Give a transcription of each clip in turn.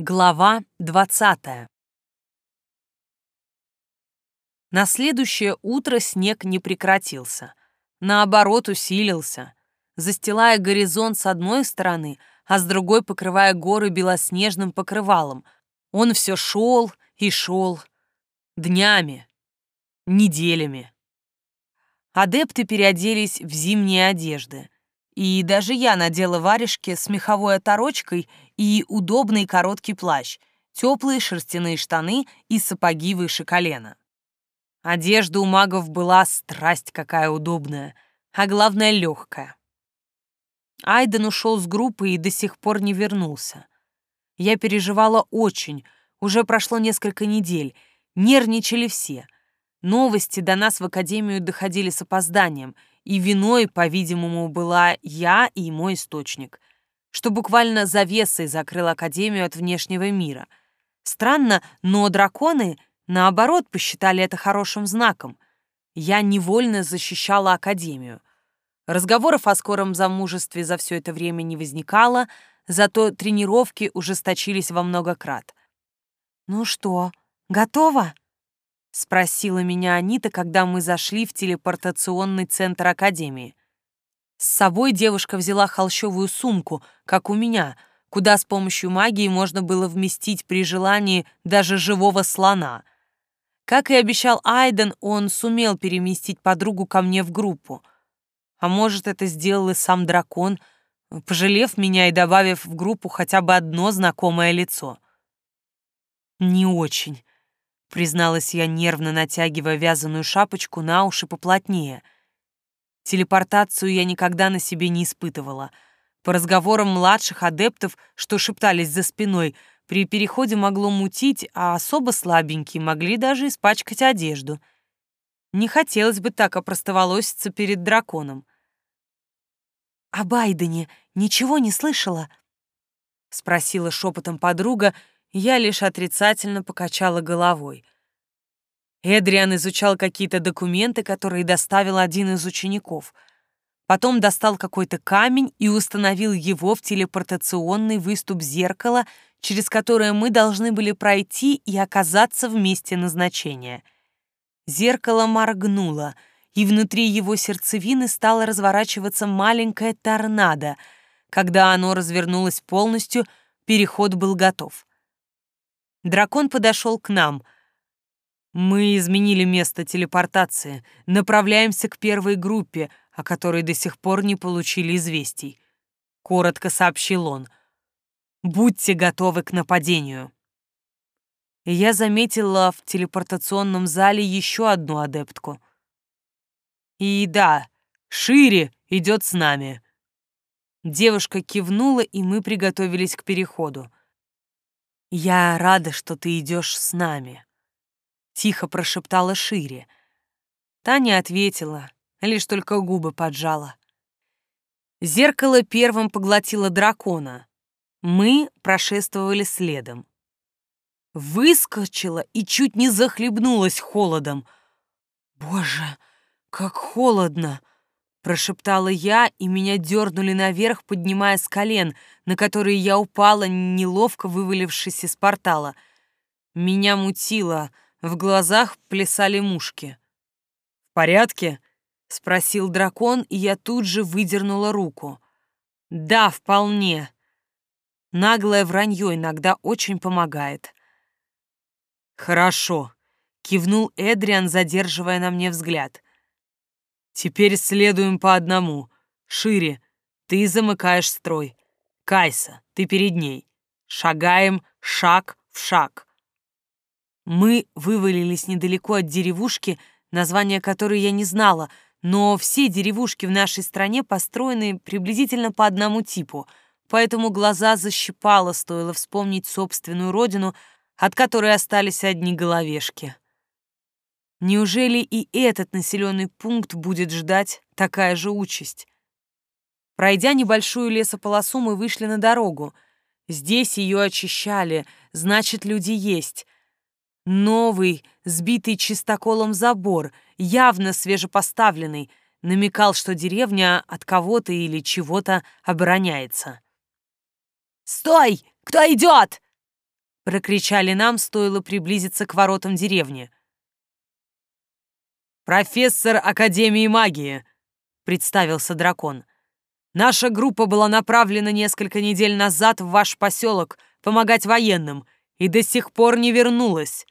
Глава двадцатая. На следующее утро снег не прекратился. Наоборот, усилился, застилая горизонт с одной стороны, а с другой покрывая горы белоснежным покрывалом. Он все шел и шел. Днями, неделями. Адепты переоделись в зимние одежды — и даже я надела варежки с меховой оторочкой и удобный короткий плащ, теплые шерстяные штаны и сапоги выше колена. Одежда у магов была страсть какая удобная, а главное легкая. Айден ушел с группы и до сих пор не вернулся. Я переживала очень, уже прошло несколько недель, нервничали все. Новости до нас в академию доходили с опозданием — и виной, по-видимому, была я и мой источник, что буквально завесой закрыл Академию от внешнего мира. Странно, но драконы, наоборот, посчитали это хорошим знаком. Я невольно защищала Академию. Разговоров о скором замужестве за все это время не возникало, зато тренировки ужесточились во много крат. «Ну что, готова?» — спросила меня Анита, когда мы зашли в телепортационный центр Академии. С собой девушка взяла холщовую сумку, как у меня, куда с помощью магии можно было вместить при желании даже живого слона. Как и обещал Айден, он сумел переместить подругу ко мне в группу. А может, это сделал и сам дракон, пожалев меня и добавив в группу хотя бы одно знакомое лицо. Не очень призналась я, нервно натягивая вязаную шапочку на уши поплотнее. Телепортацию я никогда на себе не испытывала. По разговорам младших адептов, что шептались за спиной, при переходе могло мутить, а особо слабенькие могли даже испачкать одежду. Не хотелось бы так опростоволоситься перед драконом. «О Байдене ничего не слышала?» — спросила шепотом подруга, я лишь отрицательно покачала головой. Эдриан изучал какие-то документы, которые доставил один из учеников. Потом достал какой-то камень и установил его в телепортационный выступ зеркала, через которое мы должны были пройти и оказаться в месте назначения. Зеркало моргнуло, и внутри его сердцевины стало разворачиваться маленькое торнадо. Когда оно развернулось полностью, переход был готов. Дракон подошел к нам. Мы изменили место телепортации, направляемся к первой группе, о которой до сих пор не получили известий. Коротко сообщил он. Будьте готовы к нападению. я заметила в телепортационном зале еще одну адептку. И да, Шире идет с нами. Девушка кивнула, и мы приготовились к переходу. «Я рада, что ты идешь с нами», — тихо прошептала Шире. Таня ответила, лишь только губы поджала. Зеркало первым поглотило дракона. Мы прошествовали следом. Выскочила и чуть не захлебнулась холодом. «Боже, как холодно!» Прошептала я, и меня дернули наверх, поднимая с колен, на которые я упала, неловко вывалившись из портала. Меня мутило, в глазах плясали мушки. «В порядке?» — спросил дракон, и я тут же выдернула руку. «Да, вполне. Наглое вранье иногда очень помогает». «Хорошо», — кивнул Эдриан, задерживая на мне взгляд. Теперь следуем по одному. Шире. Ты замыкаешь строй. Кайса, ты перед ней. Шагаем шаг в шаг. Мы вывалились недалеко от деревушки, название которой я не знала, но все деревушки в нашей стране построены приблизительно по одному типу, поэтому глаза защипало, стоило вспомнить собственную родину, от которой остались одни головешки. Неужели и этот населенный пункт будет ждать такая же участь? Пройдя небольшую лесополосу, мы вышли на дорогу. Здесь ее очищали, значит, люди есть. Новый, сбитый чистоколом забор, явно свежепоставленный, намекал, что деревня от кого-то или чего-то обороняется. «Стой! Кто идет?» прокричали нам, стоило приблизиться к воротам деревни. «Профессор Академии магии», — представился дракон. «Наша группа была направлена несколько недель назад в ваш поселок помогать военным и до сих пор не вернулась».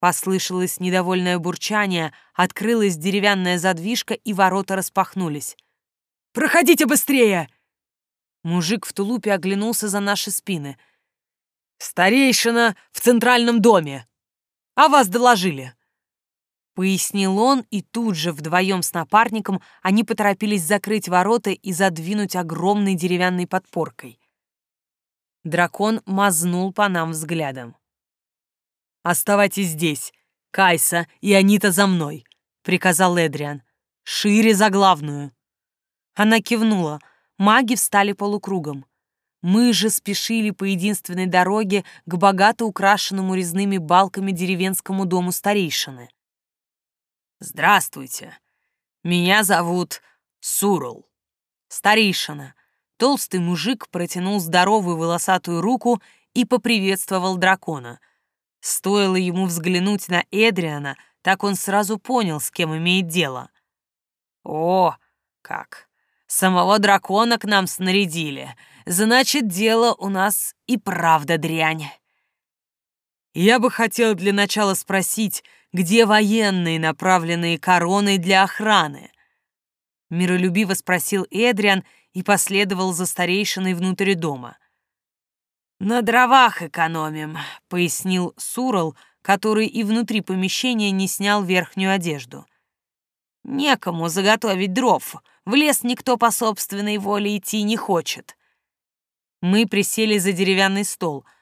Послышалось недовольное бурчание, открылась деревянная задвижка, и ворота распахнулись. «Проходите быстрее!» Мужик в тулупе оглянулся за наши спины. «Старейшина в центральном доме! А вас доложили!» Пояснил он, и тут же вдвоем с напарником они поторопились закрыть ворота и задвинуть огромной деревянной подпоркой. Дракон мазнул по нам взглядом. «Оставайтесь здесь, Кайса и Анита за мной», — приказал Эдриан. «Шире за главную». Она кивнула, маги встали полукругом. Мы же спешили по единственной дороге к богато украшенному резными балками деревенскому дому старейшины. «Здравствуйте. Меня зовут Сурл. Старейшина». Толстый мужик протянул здоровую волосатую руку и поприветствовал дракона. Стоило ему взглянуть на Эдриана, так он сразу понял, с кем имеет дело. «О, как! Самого дракона к нам снарядили. Значит, дело у нас и правда дрянь». «Я бы хотел для начала спросить, где военные, направленные короной для охраны?» Миролюбиво спросил Эдриан и последовал за старейшиной внутрь дома. «На дровах экономим», — пояснил Сурал, который и внутри помещения не снял верхнюю одежду. «Некому заготовить дров, в лес никто по собственной воле идти не хочет». Мы присели за деревянный стол —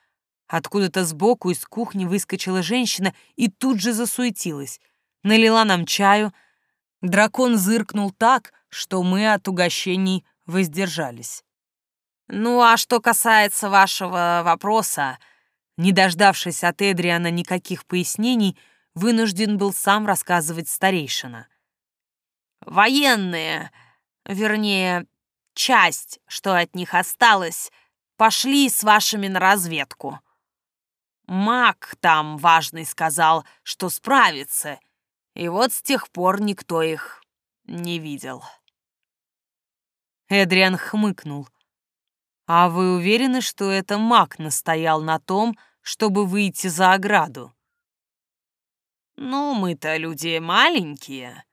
Откуда-то сбоку из кухни выскочила женщина и тут же засуетилась. Налила нам чаю. Дракон зыркнул так, что мы от угощений воздержались. «Ну, а что касается вашего вопроса...» Не дождавшись от Эдриана никаких пояснений, вынужден был сам рассказывать старейшина. «Военные, вернее, часть, что от них осталось, пошли с вашими на разведку. Маг там важный сказал, что справится, и вот с тех пор никто их не видел. Эдриан хмыкнул. «А вы уверены, что это маг настоял на том, чтобы выйти за ограду?» «Ну, мы-то люди маленькие».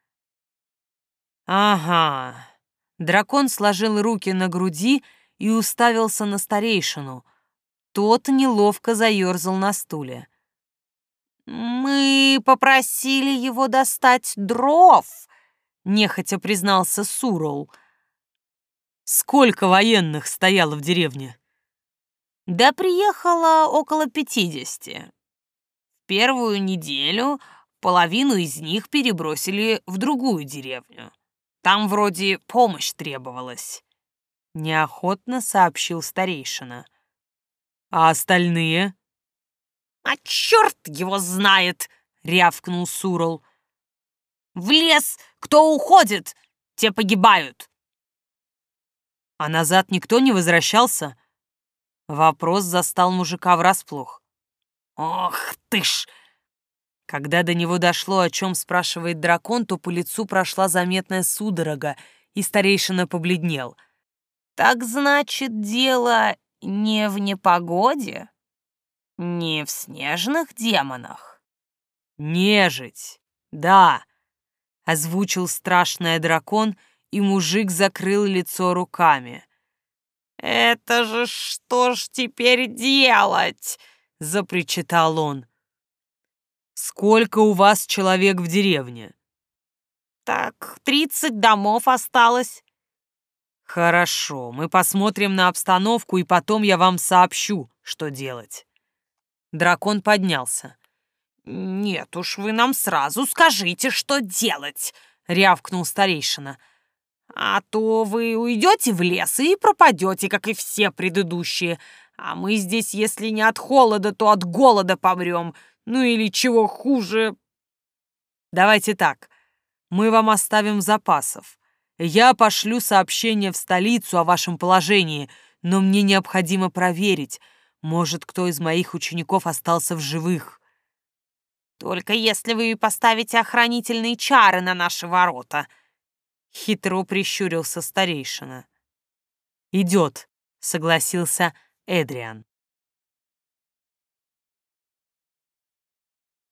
«Ага». Дракон сложил руки на груди и уставился на старейшину — тот неловко заерзал на стуле. «Мы попросили его достать дров», — нехотя признался Сурол. «Сколько военных стояло в деревне?» «Да приехало около пятидесяти. Первую неделю половину из них перебросили в другую деревню. Там вроде помощь требовалась», — неохотно сообщил старейшина. А остальные? А черт его знает, рявкнул Сурал. В лес кто уходит, те погибают. А назад никто не возвращался? Вопрос застал мужика врасплох. Ох ты ж! Когда до него дошло, о чем спрашивает дракон, то по лицу прошла заметная судорога, и старейшина побледнел. «Так значит, дело не в непогоде, не в снежных демонах. Нежить, да, озвучил страшный дракон, и мужик закрыл лицо руками. Это же что ж теперь делать? запричитал он. Сколько у вас человек в деревне? Так, тридцать домов осталось. «Хорошо, мы посмотрим на обстановку, и потом я вам сообщу, что делать». Дракон поднялся. «Нет уж, вы нам сразу скажите, что делать», — рявкнул старейшина. «А то вы уйдете в лес и пропадете, как и все предыдущие, а мы здесь, если не от холода, то от голода помрем, ну или чего хуже». «Давайте так, мы вам оставим запасов. Я пошлю сообщение в столицу о вашем положении, но мне необходимо проверить. Может, кто из моих учеников остался в живых. Только если вы поставите охранительные чары на наши ворота. Хитро прищурился старейшина. Идет, согласился Эдриан.